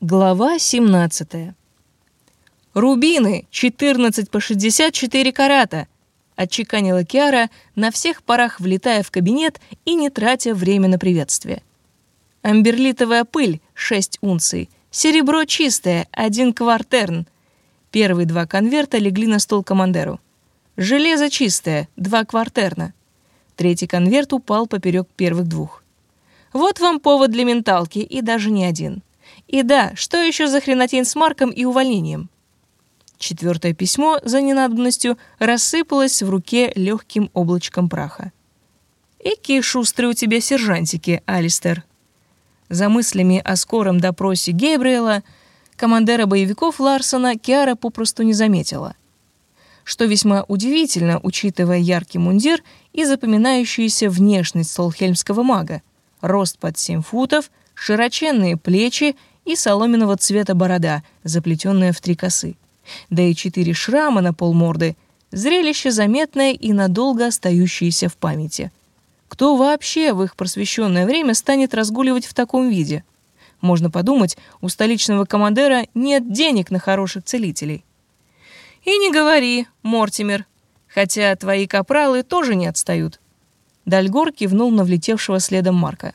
Глава 17. «Рубины! 14 по 64 карата!» — отчеканила Киара, на всех парах влетая в кабинет и не тратя время на приветствие. «Амберлитовая пыль — 6 унций, серебро чистое — 1 квартерн». Первые два конверта легли на стол командеру. «Железо чистое — 2 квартерна». Третий конверт упал поперек первых двух. «Вот вам повод для менталки, и даже не один». И да, что еще за хренотень с Марком и увольнением? Четвертое письмо за ненадобностью рассыпалось в руке легким облачком праха. «Эки шустрые у тебя сержантики, Алистер». За мыслями о скором допросе Гейбриэла командира боевиков Ларсона Киара попросту не заметила. Что весьма удивительно, учитывая яркий мундир и запоминающуюся внешность столхельмского мага. Рост под 7 футов, широченные плечи и соломенного цвета борода, заплетенная в три косы. Да и четыре шрама на полморды — зрелище заметное и надолго остающееся в памяти. Кто вообще в их просвещенное время станет разгуливать в таком виде? Можно подумать, у столичного командира нет денег на хороших целителей. И не говори, Мортимер, хотя твои капралы тоже не отстают. Дальгор кивнул на влетевшего следом Марка.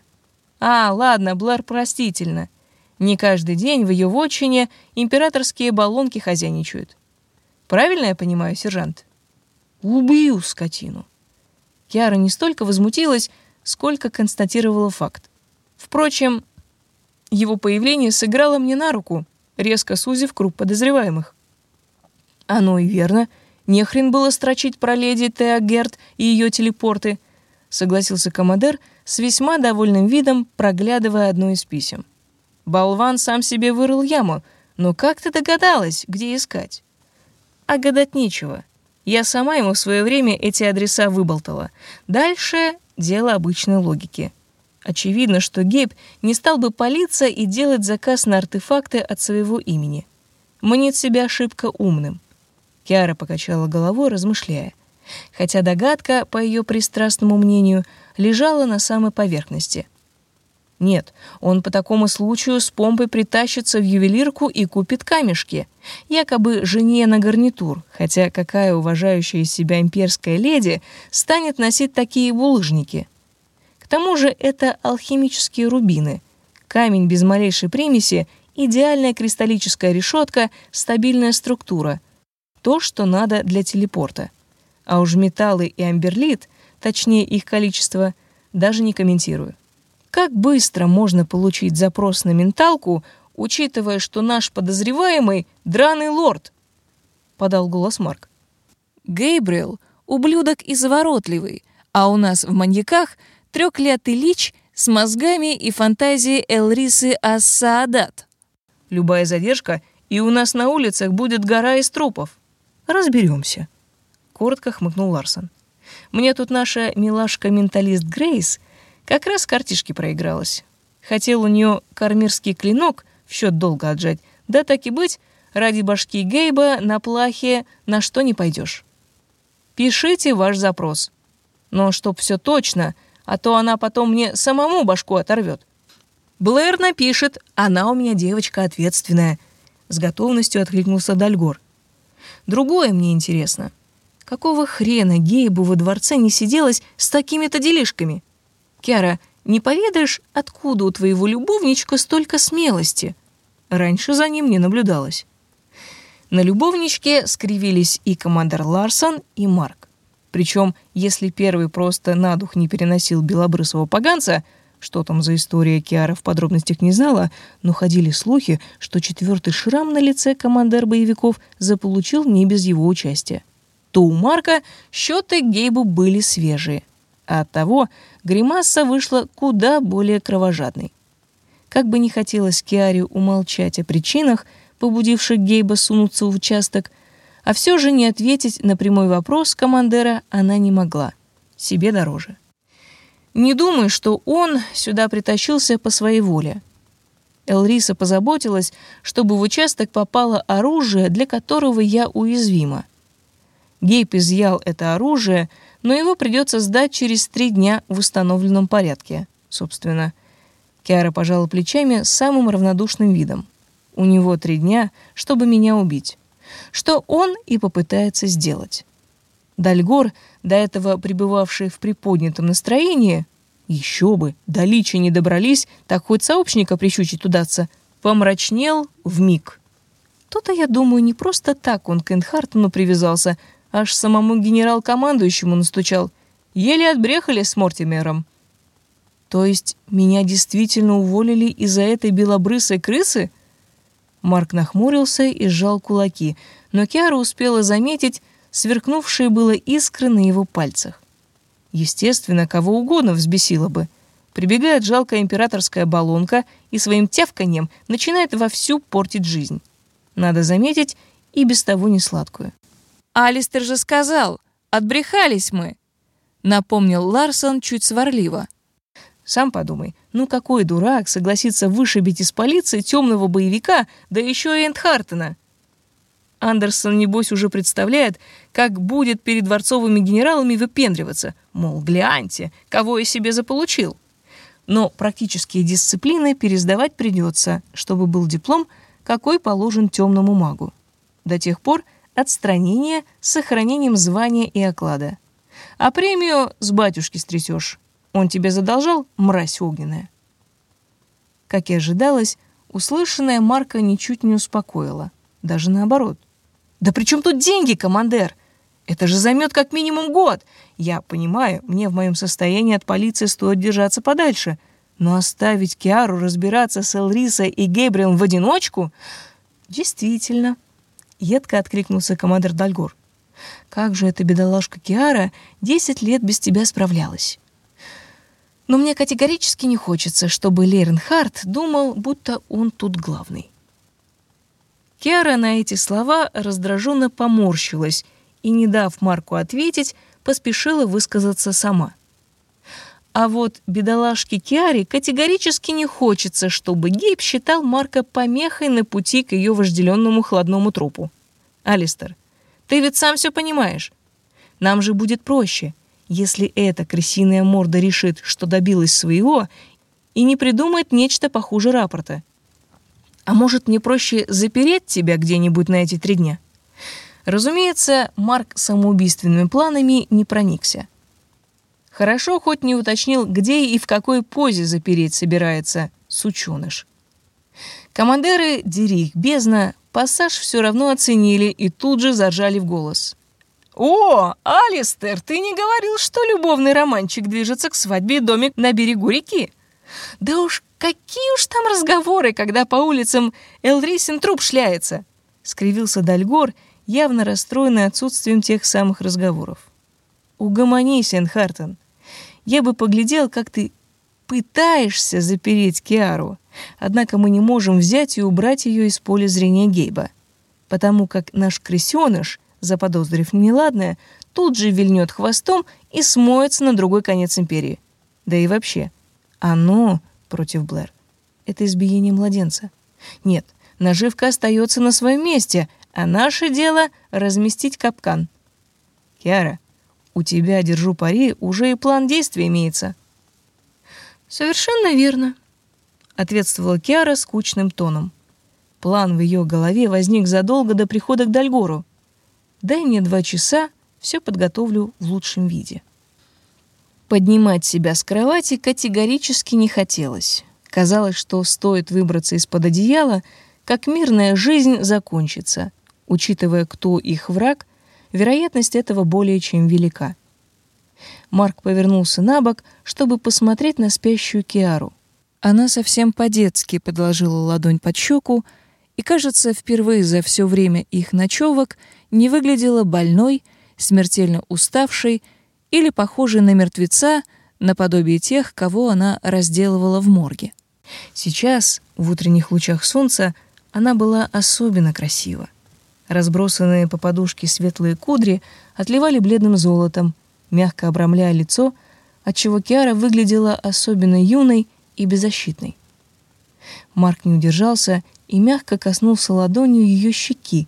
А, ладно, Блэр простительно. Не каждый день в ее вотчине императорские баллонки хозяйничают. Правильно я понимаю, сержант? Убью скотину. Киара не столько возмутилась, сколько констатировала факт. Впрочем, его появление сыграло мне на руку, резко сузив круг подозреваемых. Оно и верно. Не хрен было строчить про леди Теа и ее телепорты, согласился командир с весьма довольным видом, проглядывая одно из писем. Болван сам себе вырыл яму, но как ты догадалась, где искать? А гадать нечего. Я сама ему в свое время эти адреса выболтала. Дальше дело обычной логики. Очевидно, что Гейб не стал бы палиться и делать заказ на артефакты от своего имени. Мнит себя ошибка умным. Киара покачала головой, размышляя. Хотя догадка, по ее пристрастному мнению, лежала на самой поверхности — нет, он по такому случаю с помпой притащится в ювелирку и купит камешки, якобы жене на гарнитур, хотя какая уважающая себя имперская леди станет носить такие булыжники? К тому же это алхимические рубины. Камень без малейшей примеси, идеальная кристаллическая решетка, стабильная структура. То, что надо для телепорта. А уж металлы и амберлит, точнее их количество, даже не комментирую. Как быстро можно получить запрос на менталку, учитывая, что наш подозреваемый — драный лорд?» — подал голос Марк. «Гейбриэл — ублюдок и заворотливый, а у нас в маньяках трёклятый лич с мозгами и фантазией Элрисы Ассаадат. Любая задержка, и у нас на улицах будет гора из трупов. Разберемся. Коротко хмыкнул Ларсон. Мне тут наша милашка-менталист Грейс — как раз картишки проигралась. Хотел у нее кармирский клинок в счет долго отжать, да так и быть, ради башки Гейба на плахе на что не пойдешь. Пишите ваш запрос. Но чтоб все точно, а то она потом мне самому башку оторвет. Блэр напишет, она у меня девочка ответственная. С готовностью откликнулся Дальгор. Другое мне интересно. Какого хрена Гейбу во дворце не сиделось с такими-то делишками? Киара, не поведаешь, откуда у твоего любовничка столько смелости? Раньше за ним не наблюдалось. На любовничке скривились и командир Ларсон, и Марк. Причем, если первый просто на дух не переносил белобрысого поганца, что там за история Киара в подробностях не знала, но ходили слухи, что четвертый шрам на лице командир боевиков заполучил не без его участия. То у Марка счеты Гейбу были свежие — а оттого гримаса вышла куда более кровожадной. Как бы не хотелось Киаре умолчать о причинах, побудивших Гейба сунуться в участок, а все же не ответить на прямой вопрос командира она не могла. Себе дороже. Не думай, что он сюда притащился по своей воле. Элриса позаботилась, чтобы в участок попало оружие, для которого я уязвима. Гейб изъял это оружие — но его придется сдать через три дня в установленном порядке, собственно. Киара пожала плечами с самым равнодушным видом. У него три дня, чтобы меня убить. Что он и попытается сделать. Дальгор, до этого пребывавший в приподнятом настроении, еще бы, до личи не добрались, так хоть сообщника прищучить удастся, помрачнел в миг. То-то, я думаю, не просто так он к Энхартону привязался, аж самому генерал-командующему настучал. Еле отбрехали с Мортимером. То есть меня действительно уволили из-за этой белобрысой крысы? Марк нахмурился и сжал кулаки, но Киара успела заметить сверкнувшие было искры на его пальцах. Естественно, кого угодно взбесило бы. Прибегает жалкая императорская баллонка и своим тявканьем начинает вовсю портить жизнь. Надо заметить, и без того не сладкую. «Алистер же сказал, отбрехались мы», — напомнил Ларсон чуть сварливо. Сам подумай, ну какой дурак согласится вышибить из полиции темного боевика, да еще и Эндхартена? Андерсон, небось, уже представляет, как будет перед дворцовыми генералами выпендриваться, мол, гляньте, кого я себе заполучил. Но практические дисциплины пересдавать придется, чтобы был диплом, какой положен темному магу. До тех пор отстранение с сохранением звания и оклада. А премию с батюшки стрясешь. Он тебе задолжал, мразь огненная. Как и ожидалось, услышанная Марка ничуть не успокоила. Даже наоборот. «Да при чем тут деньги, командир? Это же займет как минимум год. Я понимаю, мне в моем состоянии от полиции стоит держаться подальше. Но оставить Киару разбираться с Элрисой и Гейбриэлом в одиночку... Действительно. Едко откликнулся командир Дальгор. Как же эта бедолашка Киара десять лет без тебя справлялась? Но мне категорически не хочется, чтобы Леренхард думал, будто он тут главный. Киара на эти слова раздраженно поморщилась и, не дав Марку ответить, поспешила высказаться сама. А вот бедолашке Киаре категорически не хочется, чтобы Гейб считал Марка помехой на пути к ее вожделенному хладному трупу. Алистер, ты ведь сам все понимаешь. Нам же будет проще — если эта крысиная морда решит, что добилась своего, и не придумает нечто похуже рапорта. А может, мне проще запереть тебя где-нибудь на эти три дня? Разумеется, Марк самоубийственными планами не проникся. Хорошо хоть не уточнил, где и в какой позе запереть собирается сученыш. Командеры, дери их бездна, пассаж все равно оценили и тут же заржали в голос. «О, Алистер, ты не говорил, что любовный романчик движется к свадьбе и домик на берегу реки?» «Да уж какие уж там разговоры, когда по улицам Элрисин труп шляется!» — скривился Дальгор, явно расстроенный отсутствием тех самых разговоров. «Угомонись, Энхартен. Я бы поглядел, как ты пытаешься запереть Киару, однако мы не можем взять и убрать ее из поля зрения Гейба, потому как наш крысеныш заподозрив неладное, тут же вильнет хвостом и смоется на другой конец империи. Да и вообще, оно против Блэр — это избиение младенца. Нет, наживка остается на своем месте, а наше дело — разместить капкан. Киара, у тебя, держу пари, уже и план действий имеется. Совершенно верно, — ответствовала Киара скучным тоном. План в ее голове возник задолго до прихода к Дальгору. Дай мне два часа, все подготовлю в лучшем виде. Поднимать себя с кровати категорически не хотелось. Казалось, что стоит выбраться из-под одеяла, как мирная жизнь закончится. Учитывая, кто их враг, вероятность этого более чем велика. Марк повернулся на бок, чтобы посмотреть на спящую Киару. Она совсем по-детски подложила ладонь под щеку и, кажется, впервые за все время их ночевок не выглядела больной, смертельно уставшей или похожей на мертвеца, наподобие тех, кого она разделывала в морге. Сейчас, в утренних лучах солнца, она была особенно красива. Разбросанные по подушке светлые кудри отливали бледным золотом, мягко обрамляя лицо, отчего Киара выглядела особенно юной и беззащитной. Марк не удержался и мягко коснулся ладонью ее щеки,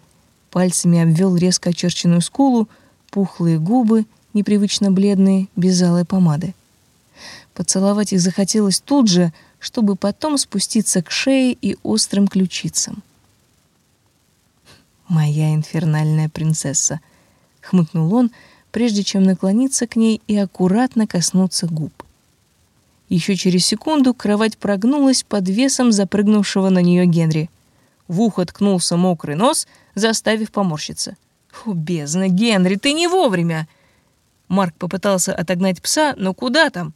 пальцами обвел резко очерченную скулу, пухлые губы, непривычно бледные, без алой помады. Поцеловать их захотелось тут же, чтобы потом спуститься к шее и острым ключицам. «Моя инфернальная принцесса», — хмыкнул он, прежде чем наклониться к ней и аккуратно коснуться губ. Еще через секунду кровать прогнулась под весом запрыгнувшего на нее Генри. В ухо ткнулся мокрый нос, заставив поморщиться. «О, бездна, Генри, ты не вовремя!» Марк попытался отогнать пса, но куда там?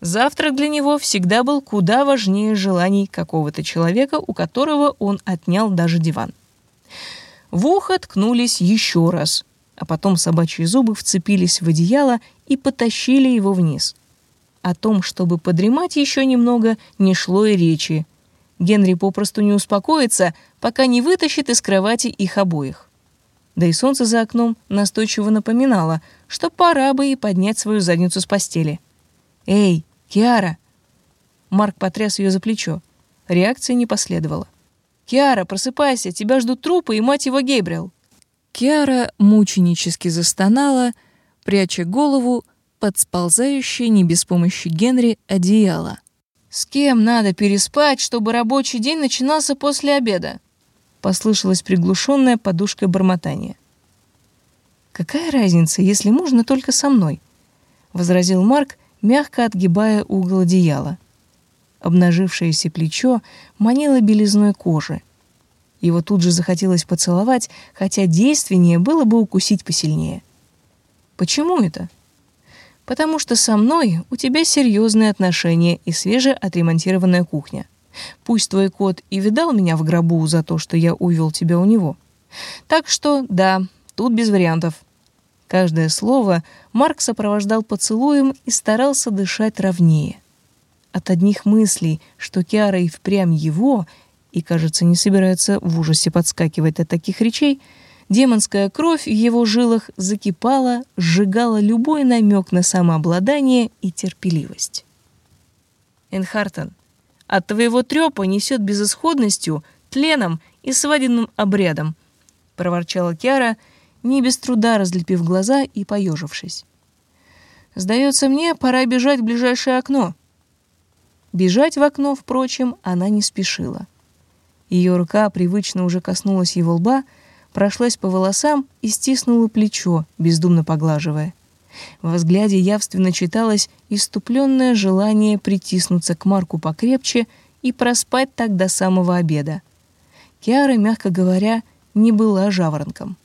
Завтрак для него всегда был куда важнее желаний какого-то человека, у которого он отнял даже диван. В ухо ткнулись еще раз, а потом собачьи зубы вцепились в одеяло и потащили его вниз. О том, чтобы подремать еще немного, не шло и речи. Генри попросту не успокоится, пока не вытащит из кровати их обоих. Да и солнце за окном настойчиво напоминало, что пора бы и поднять свою задницу с постели. «Эй, Киара!» Марк потряс ее за плечо. Реакции не последовало. «Киара, просыпайся, тебя ждут трупы и мать его Гейбриэл!» Киара мученически застонала, пряча голову под сползающее не без помощи Генри одеяло. «С кем надо переспать, чтобы рабочий день начинался после обеда?» Послышалось приглушенное подушкой бормотание. «Какая разница, если можно только со мной?» — возразил Марк, мягко отгибая угол одеяла. Обнажившееся плечо манило белизной кожи. Его тут же захотелось поцеловать, хотя действеннее было бы укусить посильнее. «Почему это?» «Потому что со мной у тебя серьезные отношения и свежеотремонтированная кухня. Пусть твой кот и видал меня в гробу за то, что я увел тебя у него. Так что, да, тут без вариантов. Каждое слово Марк сопровождал поцелуем и старался дышать ровнее. От одних мыслей, что Киара и впрямь его, и, кажется, не собирается в ужасе подскакивать от таких речей, демонская кровь в его жилах закипала, сжигала любой намек на самообладание и терпеливость. Энхартен, от твоего трёпа несет безысходностью, тленом и свадебным обрядом, проворчала Киара, — не без труда разлепив глаза и поежившись. «Сдается мне, пора бежать в ближайшее окно». Бежать в окно, впрочем, она не спешила. Ее рука привычно уже коснулась его лба, прошлась по волосам и стиснула плечо, бездумно поглаживая. В взгляде явственно читалось иступленное желание притиснуться к Марку покрепче и проспать так до самого обеда. Киара, мягко говоря, не была жаворонком.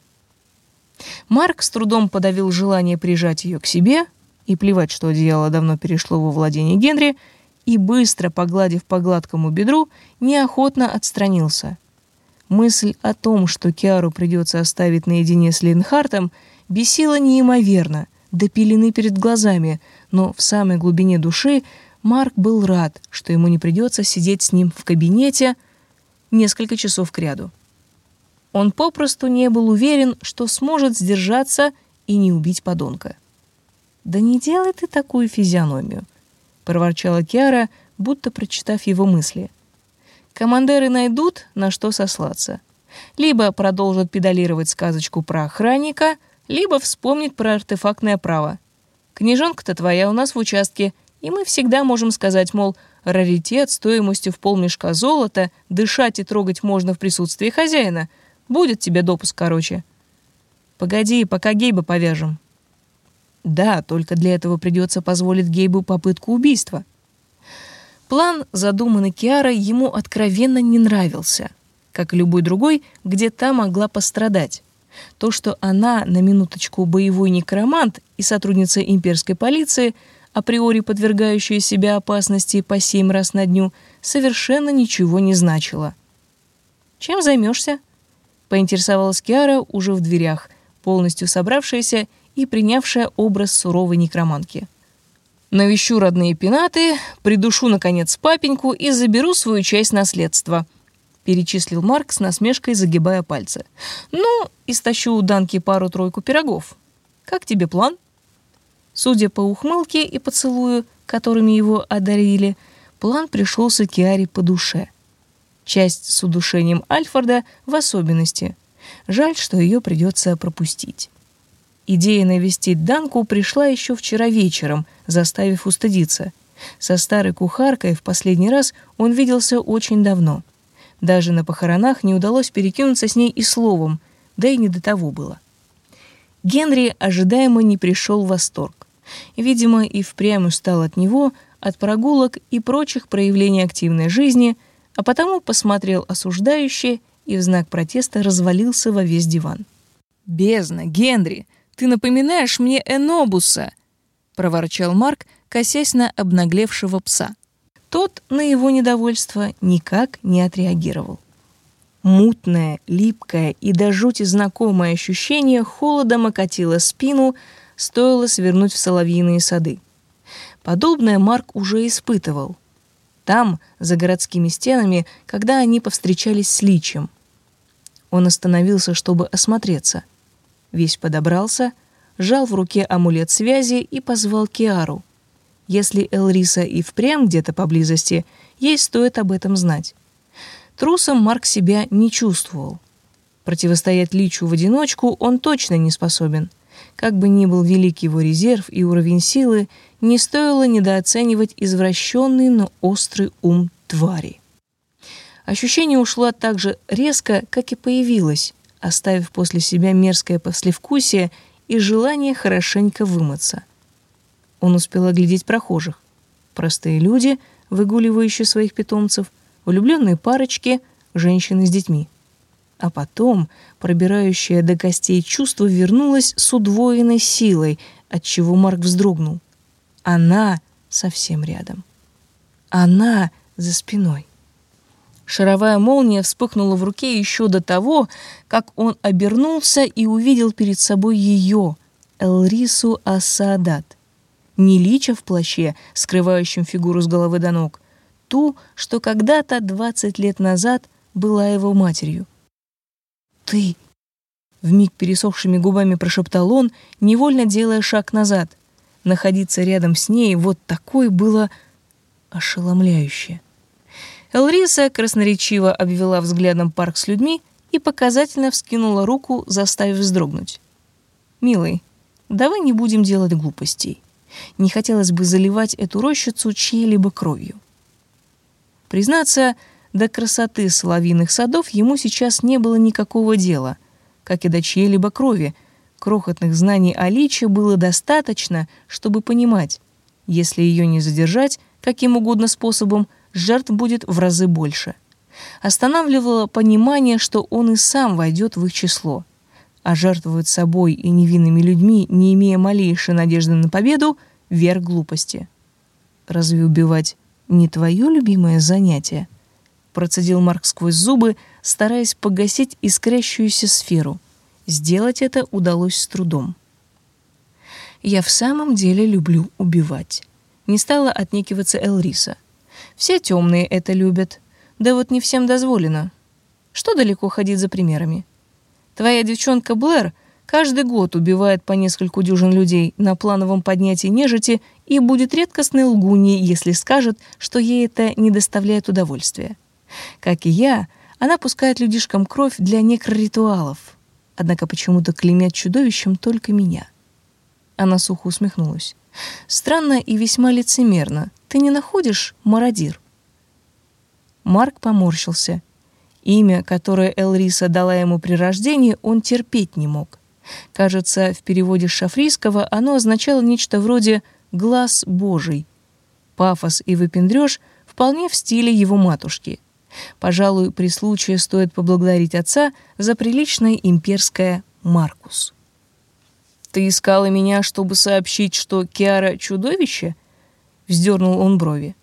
Марк с трудом подавил желание прижать ее к себе и плевать, что одеяло давно перешло во владение Генри, и, быстро погладив по гладкому бедру, неохотно отстранился. Мысль о том, что Киару придется оставить наедине с Линхартом, бесила неимоверно, до пелены перед глазами, но в самой глубине души Марк был рад, что ему не придется сидеть с ним в кабинете несколько часов кряду. Он попросту не был уверен, что сможет сдержаться и не убить подонка. «Да не делай ты такую физиономию», — проворчала Киара, будто прочитав его мысли. «Командеры найдут, на что сослаться. Либо продолжат педалировать сказочку про охранника, либо вспомнят про артефактное право. Книжонка-то твоя у нас в участке, и мы всегда можем сказать, мол, раритет стоимостью в полмешка золота, дышать и трогать можно в присутствии хозяина — Будет тебе допуск, короче. Погоди, пока Гейба повяжем. Да, только для этого придется позволить Гейбу попытку убийства. План, задуманный Киарой, ему откровенно не нравился. Как и любой другой, где та могла пострадать. То, что она, на минуточку, боевой некромант и сотрудница имперской полиции, априори подвергающая себя опасности по семь раз на дню, совершенно ничего не значило. «Чем займешься?» поинтересовалась Киара уже в дверях, полностью собравшаяся и принявшая образ суровой некроманки. «Навещу родные пенаты, придушу, наконец, папеньку и заберу свою часть наследства», — перечислил Марк с насмешкой, загибая пальцы. «Ну, и стащу у Данки пару-тройку пирогов. Как тебе план?» Судя по ухмылке и поцелую, которыми его одарили, план пришелся Киаре по душе — часть с удушением Альфорда в особенности. Жаль, что ее придется пропустить. Идея навестить Данку пришла еще вчера вечером, заставив устыдиться. Со старой кухаркой в последний раз он виделся очень давно. Даже на похоронах не удалось перекинуться с ней и словом. да и не до того было. Генри ожидаемо не пришел в восторг. Видимо, и впрямь устал от него, от прогулок и прочих проявлений активной жизни, а потому посмотрел осуждающе и в знак протеста развалился во весь диван. «Бездна, Генри, ты напоминаешь мне Энобуса!» — проворчал Марк, косясь на обнаглевшего пса. Тот на его недовольство никак не отреагировал. Мутное, липкое и до жути знакомое ощущение холодом окатило спину, стоило свернуть в соловьиные сады. Подобное Марк уже испытывал. Там, за городскими стенами, когда они повстречались с Личем. Он остановился, чтобы осмотреться. Весь подобрался, жал в руке амулет связи и позвал Киару. Если Элриса и впрямь где-то поблизости, ей стоит об этом знать. Трусом Марк себя не чувствовал. Противостоять Личу в одиночку он точно не способен. Как бы ни был велик его резерв и уровень силы, не стоило недооценивать извращенный, но острый ум твари. Ощущение ушло так же резко, как и появилось, оставив после себя мерзкое послевкусие и желание хорошенько вымыться. Он успел оглядеть прохожих. Простые люди, выгуливающие своих питомцев, влюбленные парочки, женщины с детьми. А потом пробирающее до костей чувство вернулось с удвоенной силой, от чего Марк вздрогнул. Она совсем рядом. Она за спиной. Шаровая молния вспыхнула в руке еще до того, как он обернулся и увидел перед собой ее, Элрису Асадат. Не лича в плаще, скрывающем фигуру с головы до ног, ту, что когда-то, двадцать лет назад, была его матерью. «Ты!» — вмиг пересохшими губами прошептал он, невольно делая шаг назад. Находиться рядом с ней вот такой было ошеломляюще. Элриса красноречиво обвела взглядом парк с людьми и показательно вскинула руку, заставив вздрогнуть. «Милый, давай не будем делать глупостей. Не хотелось бы заливать эту рощицу чьей-либо кровью». Признаться, до красоты соловьиных садов ему сейчас не было никакого дела, как и до чьей-либо крови. Крохотных знаний о личе было достаточно, чтобы понимать, если ее не задержать каким угодно способом, жертв будет в разы больше. Останавливало понимание, что он и сам войдет в их число. А жертвовать собой и невинными людьми, не имея малейшей надежды на победу, верх глупости. Разве убивать не твое любимое занятие?» Процедил Марк сквозь зубы, стараясь погасить искрящуюся сферу. Сделать это удалось с трудом. «Я в самом деле люблю убивать». Не стала отнекиваться Элриса. «Все темные это любят. Да вот не всем дозволено. Что далеко ходить за примерами? Твоя девчонка Блэр каждый год убивает по нескольку дюжин людей на плановом поднятии нежити и будет редкостной лгуней, если скажет, что ей это не доставляет удовольствия. Как и я, она пускает людишкам кровь для некроритуалов, однако почему-то клеймят чудовищем только меня. Она сухо усмехнулась. «Странно и весьма лицемерно. Ты не находишь, мародир?» Марк поморщился. Имя, которое Элриса дала ему при рождении, он терпеть не мог. Кажется, в переводе с шафрийского оно означало нечто вроде глаз Божий. Пафос и выпендрёж вполне в стиле его матушки. Пожалуй, при случае стоит поблагодарить отца за приличное имперское «Маркус». «Ты искала меня, чтобы сообщить, что Киара — чудовище?» — вздернул он брови.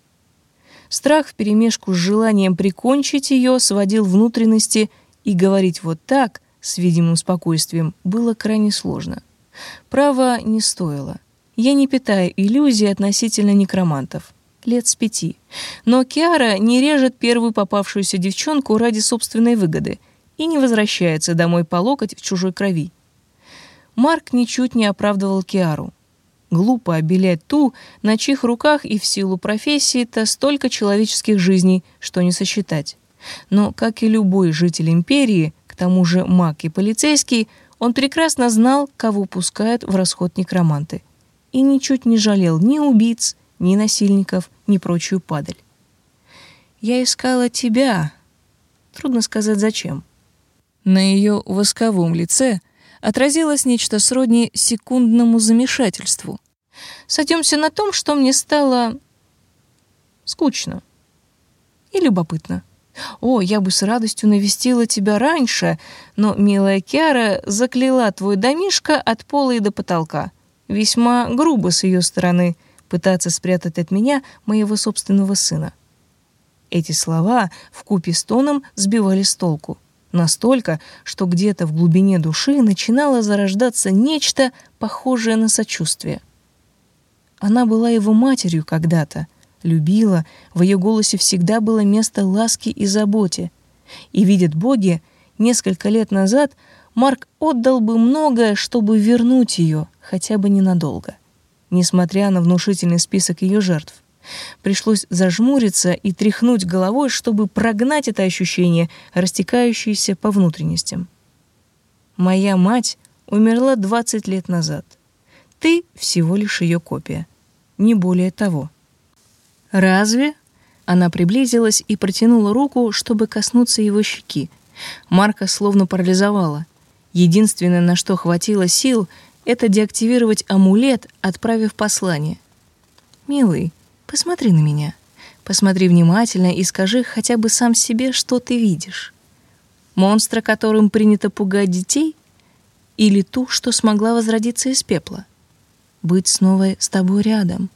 Страх вперемешку с желанием прикончить ее сводил внутренности, и говорить вот так, с видимым спокойствием, было крайне сложно. Право не стоило — я не питаю иллюзий относительно некромантов. Лет с пяти. Но Киара не режет первую попавшуюся девчонку ради собственной выгоды и не возвращается домой по локоть в чужой крови. Марк ничуть не оправдывал Киару. Глупо обелять ту, на чьих руках и в силу профессии-то столько человеческих жизней, что не сосчитать. Но, как и любой житель империи, к тому же маг и полицейский, он прекрасно знал, кого пускают в расход некроманты и ничуть не жалел ни убийц, ни насильников, ни прочую падаль. «Я искала тебя. Трудно сказать, зачем. На ее восковом лице отразилось нечто сродни секундному замешательству. Сойдемся на том, что мне стало скучно и любопытно. О, я бы с радостью навестила тебя раньше, но милая Киара закляла твой домишко от пола и до потолка. Весьма грубо с ее стороны пытаться спрятать от меня моего собственного сына. Эти слова в купе с тоном сбивали с толку. Настолько, что где-то в глубине души начинало зарождаться нечто похожее на сочувствие. Она была его матерью когда-то, любила, в ее голосе всегда было место ласки и заботе. И, видят боги, несколько лет назад Марк отдал бы многое, чтобы вернуть ее, хотя бы ненадолго, несмотря на внушительный список ее жертв. Пришлось зажмуриться и тряхнуть головой, чтобы прогнать это ощущение, растекающееся по внутренностям. Моя мать умерла 20 лет назад. Ты всего лишь ее копия. Не более того. Разве? Она приблизилась и протянула руку, чтобы коснуться его щеки. Марка словно парализовала. Единственное, на что хватило сил, это деактивировать амулет, отправив послание. «Милый, Посмотри на меня. Посмотри внимательно и скажи хотя бы сам себе, что ты видишь. Монстра, которым принято пугать детей? Или ту, что смогла возродиться из пепла? Быть снова с тобой рядом.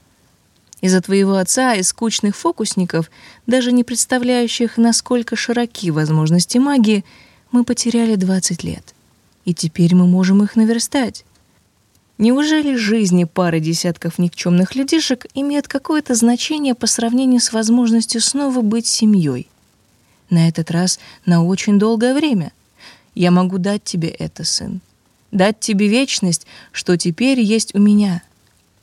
Из-за твоего отца и скучных фокусников, даже не представляющих, насколько широки возможности магии, мы потеряли 20 лет. И теперь мы можем их наверстать. Неужели жизни пары десятков никчемных людишек имеет какое-то значение по сравнению с возможностью снова быть семьей? На этот раз на очень долгое время. Я могу дать тебе это, сын. Дать тебе вечность, что теперь есть у меня.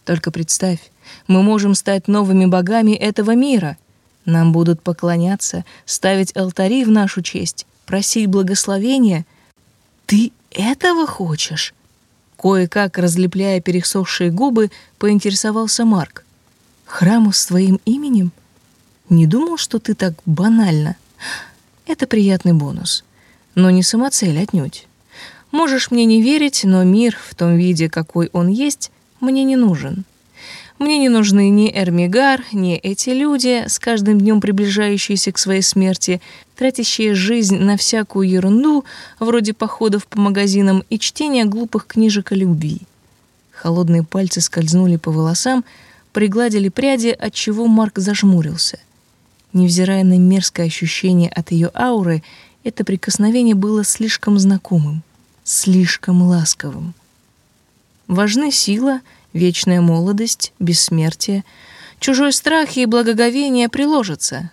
Только представь, мы можем стать новыми богами этого мира. Нам будут поклоняться, ставить алтари в нашу честь, просить благословения. Ты этого хочешь? Кое-как, разлепляя пересохшие губы, поинтересовался Марк. «Храму с твоим именем? Не думал, что ты так банально. Это приятный бонус, но не самоцель отнюдь. Можешь мне не верить, но мир в том виде, какой он есть, мне не нужен. Мне не нужны ни Эрмигар, ни эти люди, с каждым днем приближающиеся к своей смерти, тратящие жизнь на всякую ерунду, вроде походов по магазинам и чтения глупых книжек о любви. Холодные пальцы скользнули по волосам, пригладили пряди, от чего Марк зажмурился. Невзирая на мерзкое ощущение от ее ауры, это прикосновение было слишком знакомым, слишком ласковым. Важны сила — вечная молодость, бессмертие, чужой страх и благоговение приложатся.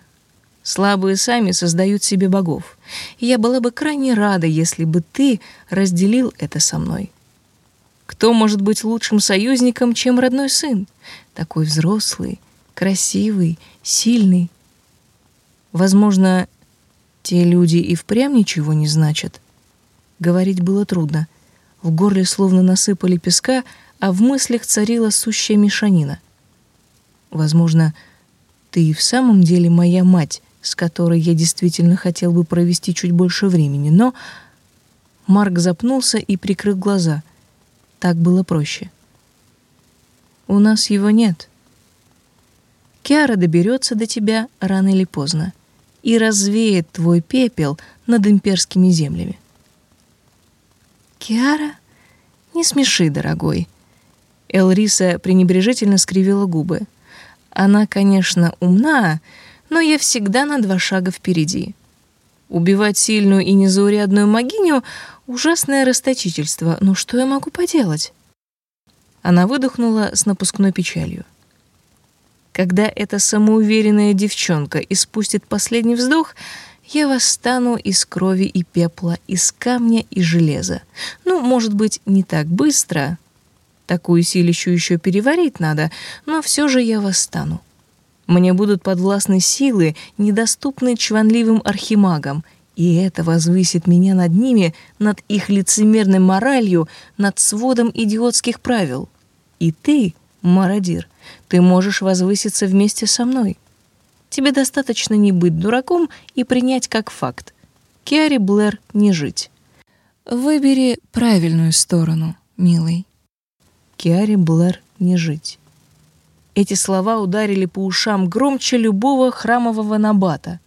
Слабые сами создают себе богов. И я была бы крайне рада, если бы ты разделил это со мной. Кто может быть лучшим союзником, чем родной сын? Такой взрослый, красивый, сильный. Возможно, те люди и впрямь ничего не значат. Говорить было трудно. В горле словно насыпали песка, а в мыслях царила сущая мешанина. Возможно, ты и в самом деле моя мать, с которой я действительно хотел бы провести чуть больше времени, но... Марк запнулся и прикрыл глаза. Так было проще. У нас его нет. Киара доберется до тебя рано или поздно и развеет твой пепел над имперскими землями. Киара? Не смеши, дорогой. Элриса пренебрежительно скривила губы. Она, конечно, умна, но я всегда на два шага впереди. Убивать сильную и незаурядную могиню — ужасное расточительство, но что я могу поделать? Она выдохнула с напускной печалью. Когда эта самоуверенная девчонка испустит последний вздох, я восстану из крови и пепла, из камня и железа. Ну, может быть, не так быстро, Такую силищу еще переварить надо, но все же я восстану. Мне будут подвластны силы, недоступные чванливым архимагам, и это возвысит меня над ними, над их лицемерной моралью, над сводом идиотских правил. И ты, мародир, ты можешь возвыситься вместе со мной. Тебе достаточно не быть дураком и принять как факт. Киаре Блэр не жить. Выбери правильную сторону, милый. Киаре Блэр не жить. Эти слова ударили по ушам громче любого храмового набата.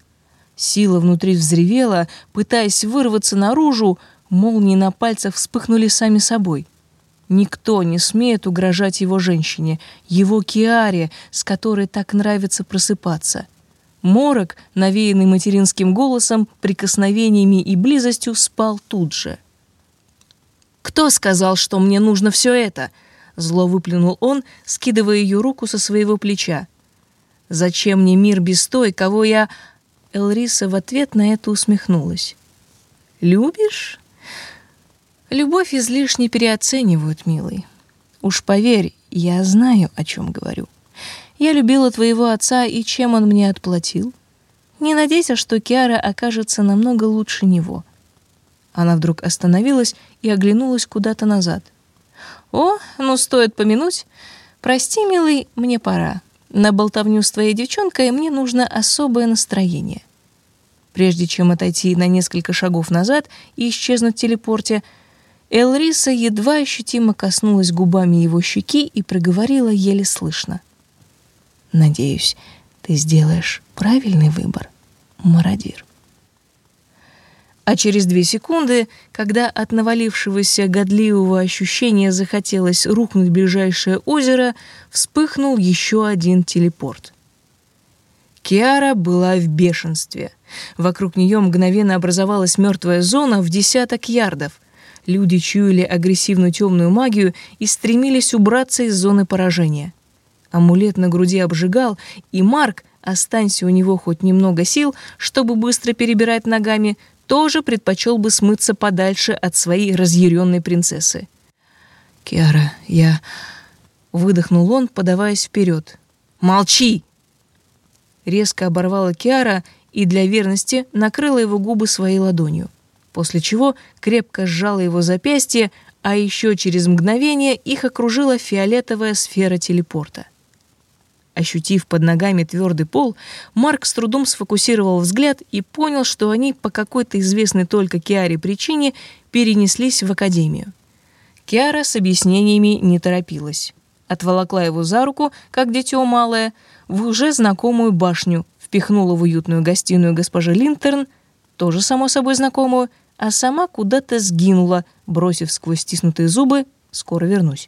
Сила внутри взревела, пытаясь вырваться наружу, молнии на пальцах вспыхнули сами собой. Никто не смеет угрожать его женщине, его Киаре, с которой так нравится просыпаться. Морок, навеянный материнским голосом, прикосновениями и близостью, спал тут же. «Кто сказал, что мне нужно все это?» Зло выплюнул он, скидывая ее руку со своего плеча. «Зачем мне мир без той, кого я...» Элриса в ответ на это усмехнулась. «Любишь?» «Любовь излишне переоценивают, милый. Уж поверь, я знаю, о чем говорю. Я любила твоего отца, и чем он мне отплатил? Не надейся, что Киара окажется намного лучше него». Она вдруг остановилась и оглянулась куда-то назад. «О, ну стоит помянуть. Прости, милый, мне пора. На болтовню с твоей девчонкой мне нужно особое настроение». Прежде чем отойти на несколько шагов назад и исчезнуть в телепорте, Элриса едва ощутимо коснулась губами его щеки и проговорила еле слышно. «Надеюсь, ты сделаешь правильный выбор, мародир» а через две секунды, когда от навалившегося годливого ощущения захотелось рухнуть ближайшее озеро, вспыхнул еще один телепорт. Киара была в бешенстве. Вокруг нее мгновенно образовалась мертвая зона в десяток ярдов. Люди чуяли агрессивную темную магию и стремились убраться из зоны поражения. Амулет на груди обжигал, и Марк, останься у него хоть немного сил, чтобы быстро перебирать ногами, тоже предпочел бы смыться подальше от своей разъяренной принцессы. «Киара, я...» — выдохнул он, подаваясь вперед. «Молчи!» Резко оборвала Киара и для верности накрыла его губы своей ладонью, после чего крепко сжала его запястье, а еще через мгновение их окружила фиолетовая сфера телепорта. Ощутив под ногами твердый пол, Марк с трудом сфокусировал взгляд и понял, что они по какой-то известной только Киаре причине перенеслись в академию. Киара с объяснениями не торопилась. Отволокла его за руку, как дитё малое, в уже знакомую башню, впихнула в уютную гостиную госпожи Линтерн, тоже само собой знакомую, а сама куда-то сгинула, бросив сквозь стиснутые зубы «скоро вернусь».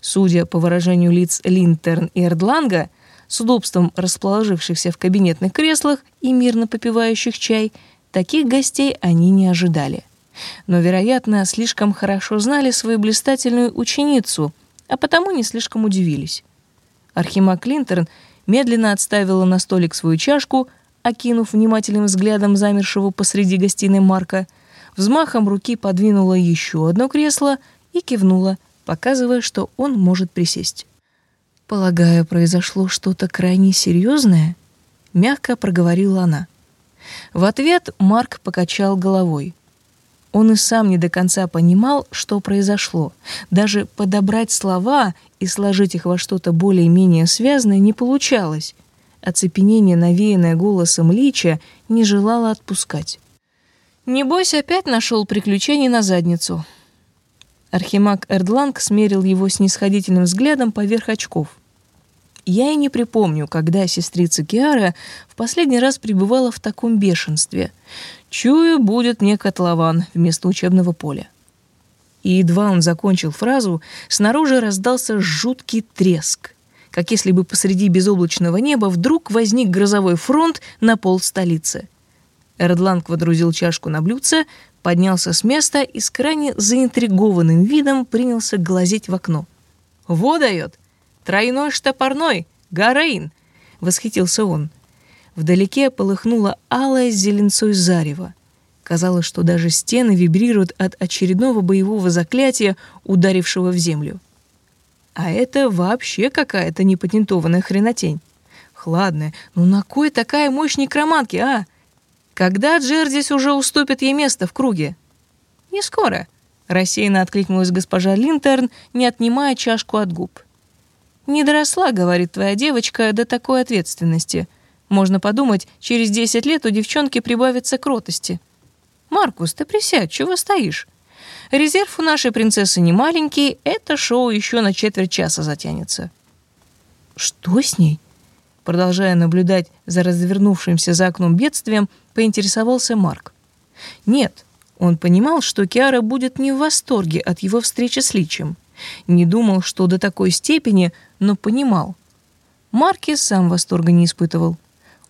Судя по выражению лиц Линтерн и Эрдланга, с удобством расположившихся в кабинетных креслах и мирно попивающих чай, таких гостей они не ожидали. Но, вероятно, слишком хорошо знали свою блистательную ученицу, а потому не слишком удивились. Архимаг Линтерн медленно отставила на столик свою чашку, окинув внимательным взглядом замершего посреди гостиной Марка, взмахом руки подвинула еще одно кресло и кивнула – показывая, что он может присесть. «Полагаю, произошло что-то крайне серьезное?» — мягко проговорила она. В ответ Марк покачал головой. Он и сам не до конца понимал, что произошло. Даже подобрать слова и сложить их во что-то более-менее связанное не получалось. Оцепенение, навеянное голосом Лича, не желало отпускать. «Небось, опять нашел приключений на задницу», Архимаг Эрдланг смерил его снисходительным взглядом поверх очков. Я и не припомню, когда сестрица Киара в последний раз пребывала в таком бешенстве. Чую, будет мне котлован вместо учебного поля. И едва он закончил фразу, снаружи раздался жуткий треск, как если бы посреди безоблачного неба вдруг возник грозовой фронт на пол столицы. Эрдланг водрузил чашку на блюдце, поднялся с места и с крайне заинтригованным видом принялся глазеть в окно. «Во дает! Тройной штопорной! Гарейн!» — восхитился он. Вдалеке полыхнуло алое зеленцой зарево. Казалось, что даже стены вибрируют от очередного боевого заклятия, ударившего в землю. А это вообще какая-то непатентованная хренотень. Хладная, ну на кой такая мощь некроманки, а? Когда Джердис уже уступит ей место в круге? Не скоро, рассеянно откликнулась госпожа Линтерн, не отнимая чашку от губ. Не доросла, говорит твоя девочка, до такой ответственности. Можно подумать, через десять лет у девчонки прибавится кротости. «Маркус, ты присядь, чего стоишь? Резерв у нашей принцессы не маленький, это шоу еще на четверть часа затянется». «Что с ней?» Продолжая наблюдать за развернувшимся за окном бедствием, поинтересовался Марк. Нет, он понимал, что Киара будет не в восторге от его встречи с Личем. Не думал, что до такой степени, но понимал. Марки сам восторга не испытывал.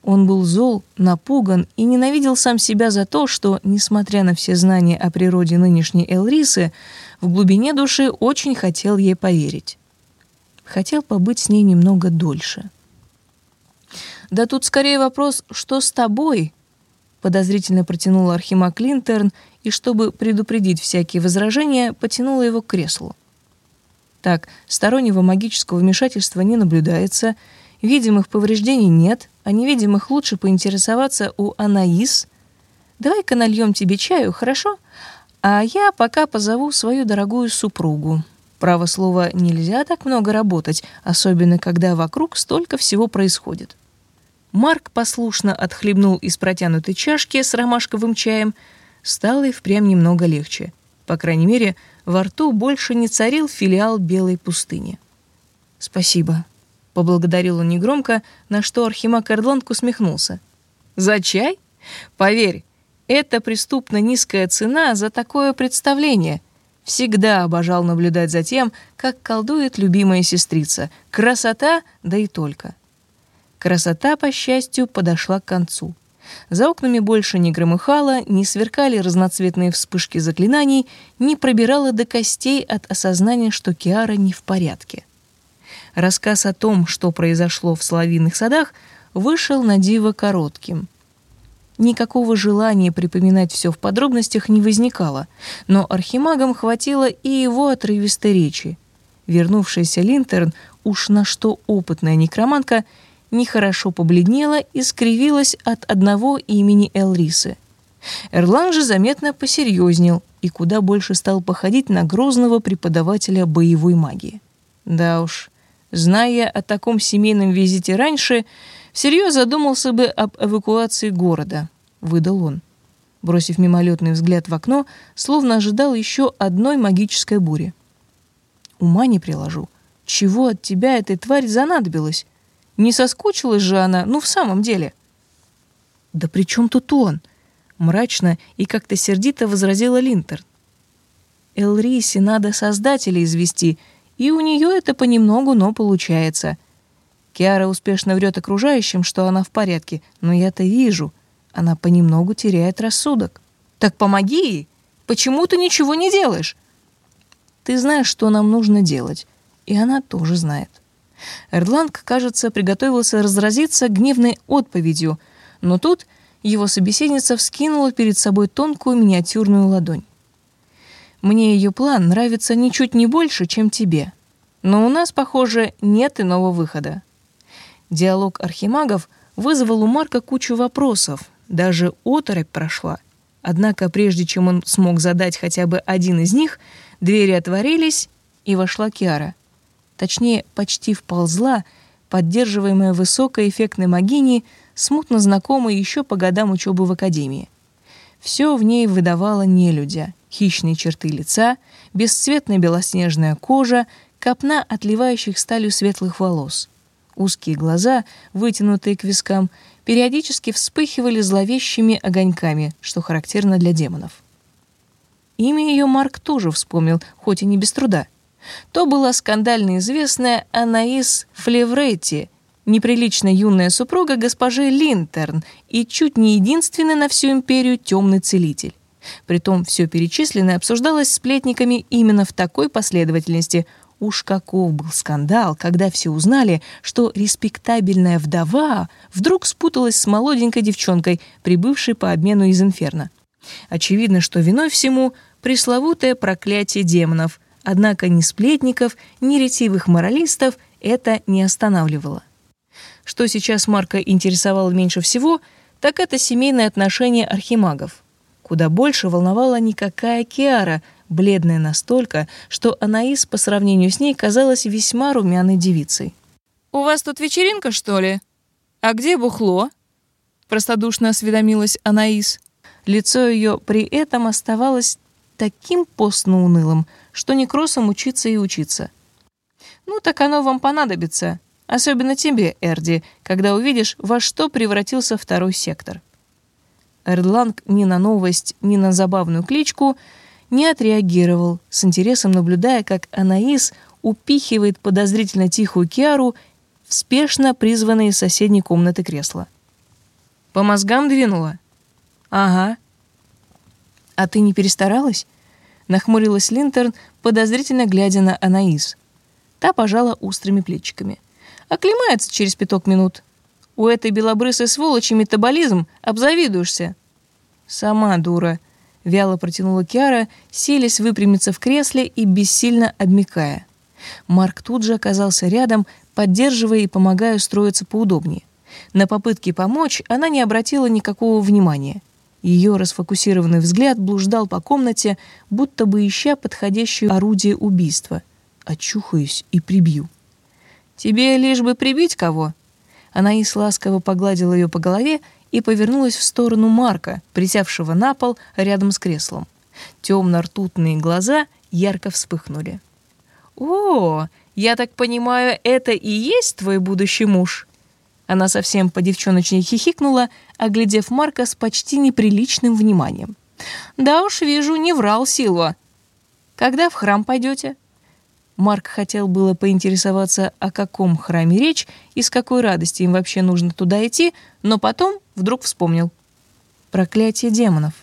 Он был зол, напуган и ненавидел сам себя за то, что, несмотря на все знания о природе нынешней Элрисы, в глубине души очень хотел ей поверить. Хотел побыть с ней немного дольше. «Да тут скорее вопрос, что с тобой?» Подозрительно протянула Архимаг Линтерн и, чтобы предупредить всякие возражения, потянула его к креслу. Так, стороннего магического вмешательства не наблюдается, видимых повреждений нет, а невидимых лучше поинтересоваться у Анаис. Давай-ка нальем тебе чаю, хорошо? А я пока позову свою дорогую супругу. Право слово, нельзя так много работать, особенно когда вокруг столько всего происходит. Марк послушно отхлебнул из протянутой чашки с ромашковым чаем. Стало и впрямь немного легче. По крайней мере, во рту больше не царил филиал белой пустыни. «Спасибо», — поблагодарил он негромко, на что Архимаг Эрдланг усмехнулся. «За чай? Поверь, это преступно низкая цена за такое представление. Всегда обожал наблюдать за тем, как колдует любимая сестрица. Красота, да и только». Красота, по счастью, подошла к концу. За окнами больше не громыхало, не сверкали разноцветные вспышки заклинаний, не пробирало до костей от осознания, что Киара не в порядке. Рассказ о том, что произошло в Соловиных садах, вышел на диво коротким. Никакого желания припоминать все в подробностях не возникало, но архимагам хватило и его отрывистой речи. Вернувшаяся Линтерн, уж на что опытная некромантка, нехорошо побледнела и скривилась от одного имени Элрисы. Эрлан же заметно посерьезнел и куда больше стал походить на грозного преподавателя боевой магии. Да уж, зная о таком семейном визите раньше, всерьез задумался бы об эвакуации города, выдал он. Бросив мимолетный взгляд в окно, словно ожидал еще одной магической бури. Ума не приложу. Чего от тебя этой тварь занадобилась? Не соскучилась же она, ну в самом деле. Да при чем тут он? Мрачно и как-то сердито возразила Линтер. Элрисе надо создателя извести, и у нее это понемногу, но получается. Киара успешно врет окружающим, что она в порядке, но я-то вижу, она понемногу теряет рассудок. Так помоги ей. Почему ты ничего не делаешь? Ты знаешь, что нам нужно делать, и она тоже знает. Эрдланг, кажется, приготовился разразиться гневной отповедью, но тут его собеседница вскинула перед собой тонкую миниатюрную ладонь. «Мне ее план нравится ничуть не больше, чем тебе. Но у нас, похоже, нет иного выхода». Диалог архимагов вызвал у Марка кучу вопросов, даже оторопь прошла. Однако прежде чем он смог задать хотя бы один из них, двери отворились, и вошла Киара точнее, почти вползла, поддерживаемая высокой эффектной магиней, смутно знакомой еще по годам учебы в академии. Все в ней выдавало нелюдя. Хищные черты лица, бесцветная белоснежная кожа, копна отливающих сталью светлых волос. Узкие глаза, вытянутые к вискам, периодически вспыхивали зловещими огоньками, что характерно для демонов. Имя ее Марк тоже вспомнил, хоть и не без труда — то была скандально известная Анаис Флевретти, неприлично юная супруга госпожи Линтерн и чуть не единственный на всю империю темный целитель. Притом все перечисленное обсуждалось сплетниками именно в такой последовательности. Уж каков был скандал, когда все узнали, что респектабельная вдова вдруг спуталась с молоденькой девчонкой, прибывшей по обмену из Инферно. Очевидно, что виной всему пресловутое проклятие демонов – Однако ни сплетников, ни ретивых моралистов это не останавливало. Что сейчас Марка интересовало меньше всего, так это семейные отношения архимагов. Куда больше волновала никакая Киара, бледная настолько, что Анаис по сравнению с ней казалась весьма румяной девицей. «У вас тут вечеринка, что ли? А где бухло?» Простодушно осведомилась Анаис. Лицо ее при этом оставалось таким постно унылым, что некросом учиться и учиться. «Ну, так оно вам понадобится», Особенно тебе, Эрди, когда увидишь, во что превратился второй сектор. Эрдланг ни на новость, ни на забавную кличку не отреагировал, с интересом наблюдая, как Анаис упихивает подозрительно тихую Киару в спешно призванное из соседней комнаты кресло. «По мозгам двинула?» «Ага». «А ты не перестаралась?» — нахмурилась Линтерн, подозрительно глядя на Анаис. Та пожала острыми плечиками. Оклемается через пяток минут. У этой белобрысой сволочи метаболизм, обзавидуешься. Сама дура, вяло протянула Киара, селись выпрямиться в кресле и бессильно обмикая. Марк тут же оказался рядом, поддерживая и помогая устроиться поудобнее. На попытки помочь она не обратила никакого внимания. Ее расфокусированный взгляд блуждал по комнате, будто бы ища подходящее орудие убийства. Очухаюсь и прибью. «Тебе лишь бы прибить кого?» Анаис ласково погладила ее по голове и повернулась в сторону Марка, присевшего на пол рядом с креслом. Темно-ртутные глаза ярко вспыхнули. «О, я так понимаю, это и есть твой будущий муж?» Она совсем по девчоночней хихикнула, оглядев Марка с почти неприличным вниманием. «Да уж, вижу, не врал Силва. Когда в храм пойдете?» Марк хотел было поинтересоваться, о каком храме речь и с какой радости им вообще нужно туда идти, но потом вдруг вспомнил. Проклятие демонов.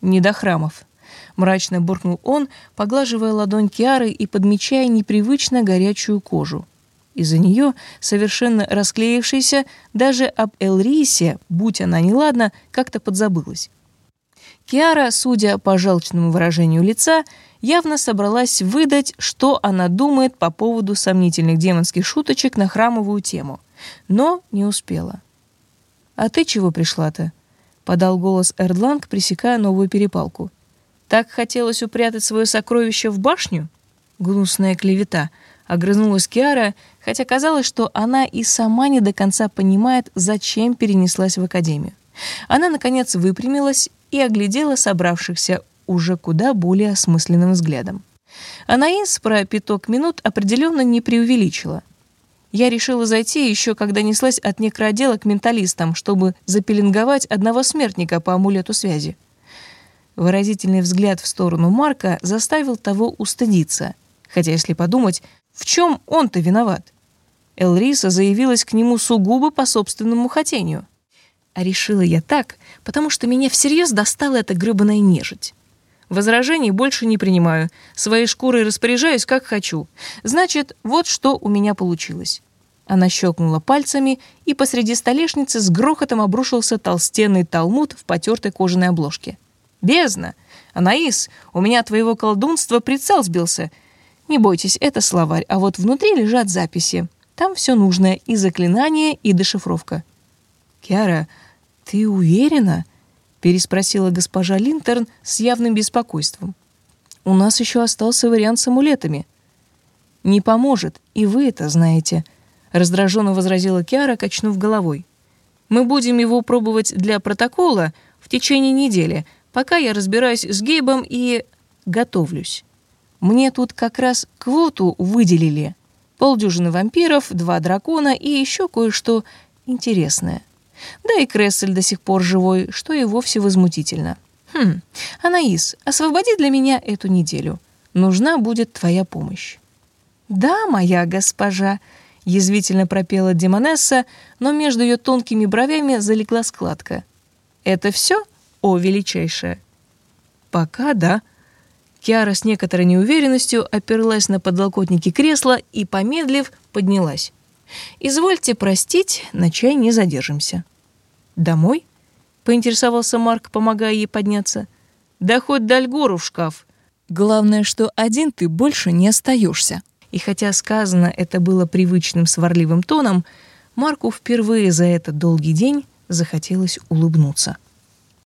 Не до храмов. Мрачно буркнул он, поглаживая ладонь Киары и подмечая непривычно горячую кожу. Из-за нее, совершенно расклеившейся, даже об Элрисе, будь она неладна, как-то подзабылась. Киара, судя по желчному выражению лица, явно собралась выдать, что она думает по поводу сомнительных демонских шуточек на храмовую тему, но не успела. «А ты чего пришла-то?» — подал голос Эрдланг, пресекая новую перепалку. «Так хотелось упрятать свое сокровище в башню?» Гнусная клевета. Огрызнулась Киара, хотя казалось, что она и сама не до конца понимает, зачем перенеслась в академию. Она, наконец, выпрямилась и оглядела собравшихся уже куда более осмысленным взглядом. Анаис про пяток минут определенно не преувеличила. Я решила зайти еще, когда неслась от некроотдела к менталистам, чтобы запеленговать одного смертника по амулету связи. Выразительный взгляд в сторону Марка заставил того устыдиться. Хотя, если подумать, в чем он-то виноват? Элриса заявилась к нему сугубо по собственному хотению. А решила я так, потому что меня всерьез достала эта грёбаная нежить. Возражений больше не принимаю. Своей шкурой распоряжаюсь, как хочу. Значит, вот что у меня получилось. Она щелкнула пальцами, и посреди столешницы с грохотом обрушился толстенный талмуд в потертой кожаной обложке. «Бездна! Анаис, у меня от твоего колдунства прицел сбился. Не бойтесь, это словарь, а вот внутри лежат записи. Там все нужное, и заклинание, и дешифровка». «Киара, ты уверена?» переспросила госпожа Линтерн с явным беспокойством. У нас еще остался вариант с амулетами. Не поможет, и вы это знаете, раздраженно возразила Киара, качнув головой. Мы будем его пробовать для протокола в течение недели, пока я разбираюсь с Гейбом и готовлюсь. Мне тут как раз квоту выделили. Полдюжины вампиров, два дракона и еще кое-что интересное. Да и Крессель до сих пор живой, что и вовсе возмутительно. Хм, Анаис, освободи для меня эту неделю. Нужна будет твоя помощь. Да, моя госпожа, язвительно пропела Демонесса, но между ее тонкими бровями залегла складка. Это все, о величайшая? Пока да. Киара с некоторой неуверенностью оперлась на подлокотники кресла и, помедлив, поднялась. «Извольте простить, на чай не задержимся». «Домой?» — поинтересовался Марк, помогая ей подняться. «Да хоть Дальгору в шкаф. Главное, что один ты больше не остаешься». И хотя сказано это было привычным сварливым тоном, Марку впервые за этот долгий день захотелось улыбнуться.